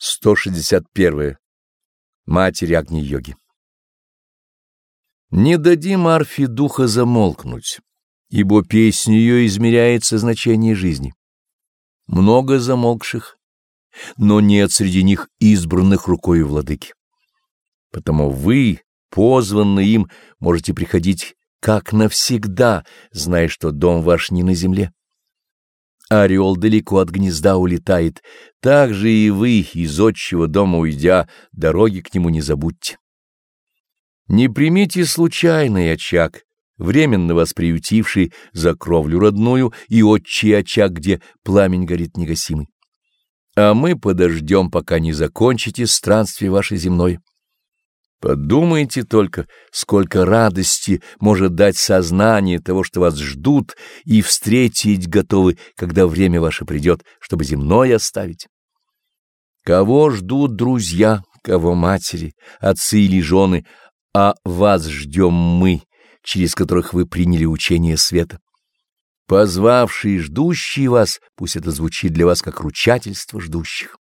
161. Матерь Агни-йоги. Не дадим арфе духа замолкнуть, ибо песню ее измеряется значение жизни. Много замолкших, но нет среди них избранных рукой владыки. Потому вы, позванные им, можете приходить как навсегда, зная, что дом ваш не на земле. Орел далеко от гнезда улетает, так же и вы, из отчего дома уйдя, дороги к нему не забудьте. Не примите случайный очаг, временно вас за кровлю родную и отчий очаг, где пламень горит негасимый. А мы подождем, пока не закончите странствие ваше земное. Подумайте только, сколько радости может дать сознание того, что вас ждут и встретить готовы, когда время ваше придет, чтобы земное оставить. Кого ждут друзья, кого матери, отцы или жены, а вас ждем мы, через которых вы приняли учение света. Позвавший ждущий вас, пусть это звучит для вас как ручательство ждущих.